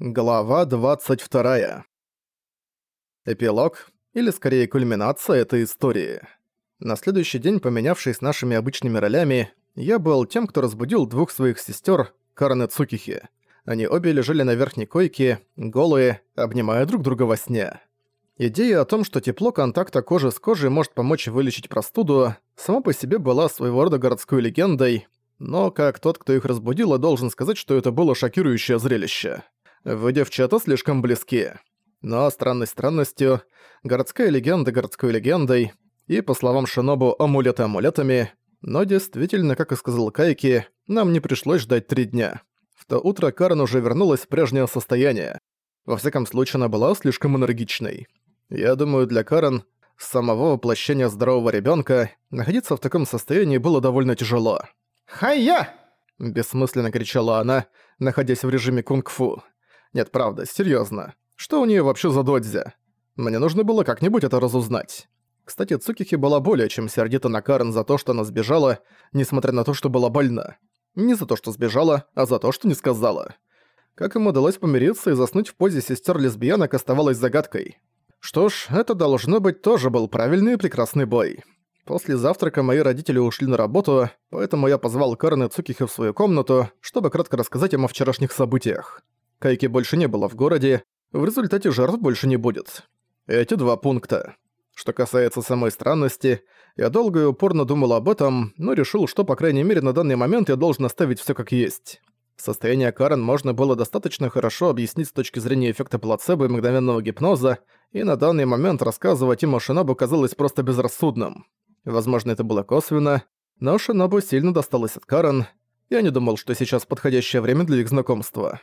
Глава 22. Эпилог, или скорее кульминация этой истории. На следующий день, поменявшись нашими обычными ролями, я был тем, кто разбудил двух своих сестер, Карен и Цукихи. Они обе лежали на верхней койке, голые, обнимая друг друга во сне. Идея о том, что тепло контакта кожи с кожей может помочь вылечить простуду, сама по себе была своего рода городской легендой, но как тот, кто их разбудил, должен сказать, что это было шокирующее зрелище. Вы, девчата, слишком близки. Но странной странностью, городская легенда городской легендой, и, по словам Шинобу, амулеты амулетами, но действительно, как и сказал Кайки, нам не пришлось ждать три дня. В то утро Карен уже вернулась в прежнее состояние. Во всяком случае, она была слишком энергичной. Я думаю, для Карен, самого воплощения здорового ребенка, находиться в таком состоянии было довольно тяжело. «Хай-я!» – бессмысленно кричала она, находясь в режиме кунг-фу. Нет, правда, серьезно. Что у нее вообще за додзя? Мне нужно было как-нибудь это разузнать. Кстати, Цукихи была более чем сердита на Карен за то, что она сбежала, несмотря на то, что была больна. Не за то, что сбежала, а за то, что не сказала. Как им удалось помириться и заснуть в позе сестер-лесбиянок оставалось загадкой. Что ж, это должно быть тоже был правильный и прекрасный бой. После завтрака мои родители ушли на работу, поэтому я позвал Карен и Цукихи в свою комнату, чтобы кратко рассказать им о вчерашних событиях. Кайки больше не было в городе, в результате жертв больше не будет. Эти два пункта. Что касается самой странности, я долго и упорно думал об этом, но решил, что, по крайней мере, на данный момент я должен оставить всё как есть. Состояние Карен можно было достаточно хорошо объяснить с точки зрения эффекта плацебо и мгновенного гипноза, и на данный момент рассказывать им о Шинобу казалось просто безрассудным. Возможно, это было косвенно, но Шинобу сильно досталось от Карен. Я не думал, что сейчас подходящее время для их знакомства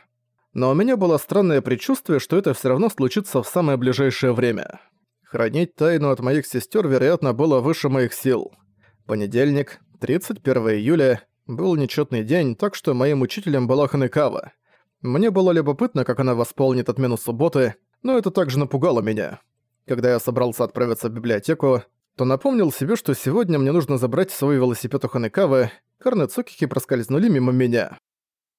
но у меня было странное предчувствие, что это все равно случится в самое ближайшее время. Хранить тайну от моих сестер, вероятно, было выше моих сил. Понедельник, 31 июля, был нечетный день, так что моим учителем была Ханекава. Мне было любопытно, как она восполнит отмену субботы, но это также напугало меня. Когда я собрался отправиться в библиотеку, то напомнил себе, что сегодня мне нужно забрать свой велосипед у Ханекавы, Карны Цукики проскользнули мимо меня.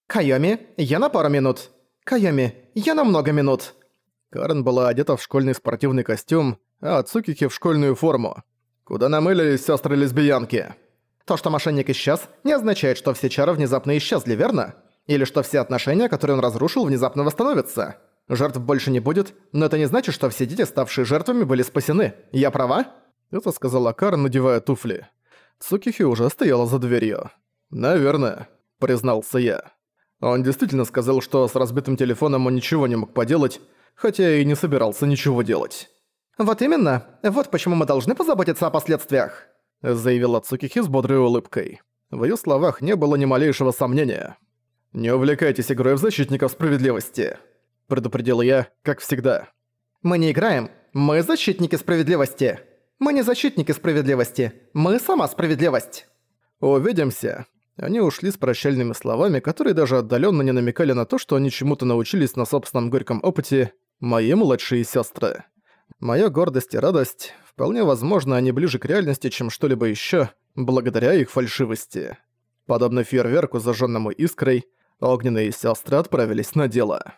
«Кайоми, я на пару минут», «Каями, я на много минут!» Карен была одета в школьный спортивный костюм, а Цукики в школьную форму. Куда намылились сестры лесбиянки То, что мошенник исчез, не означает, что все чары внезапно исчезли, верно? Или что все отношения, которые он разрушил, внезапно восстановятся. Жертв больше не будет, но это не значит, что все дети, ставшие жертвами, были спасены. Я права? Это сказала Карен, надевая туфли. Цукихи уже стояла за дверью. «Наверное», — признался я. Он действительно сказал, что с разбитым телефоном он ничего не мог поделать, хотя и не собирался ничего делать. «Вот именно. Вот почему мы должны позаботиться о последствиях», заявила Цукихи с бодрой улыбкой. В её словах не было ни малейшего сомнения. «Не увлекайтесь игрой в защитников справедливости», предупредил я, как всегда. «Мы не играем. Мы защитники справедливости. Мы не защитники справедливости. Мы сама справедливость». «Увидимся», они ушли с прощальными словами, которые даже отдаленно не намекали на то, что они чему-то научились на собственном горьком опыте «мои младшие сестры. Моя гордость и радость, вполне возможно, они ближе к реальности, чем что-либо еще, благодаря их фальшивости. Подобно фейерверку, зажженному искрой, огненные сестры отправились на дело.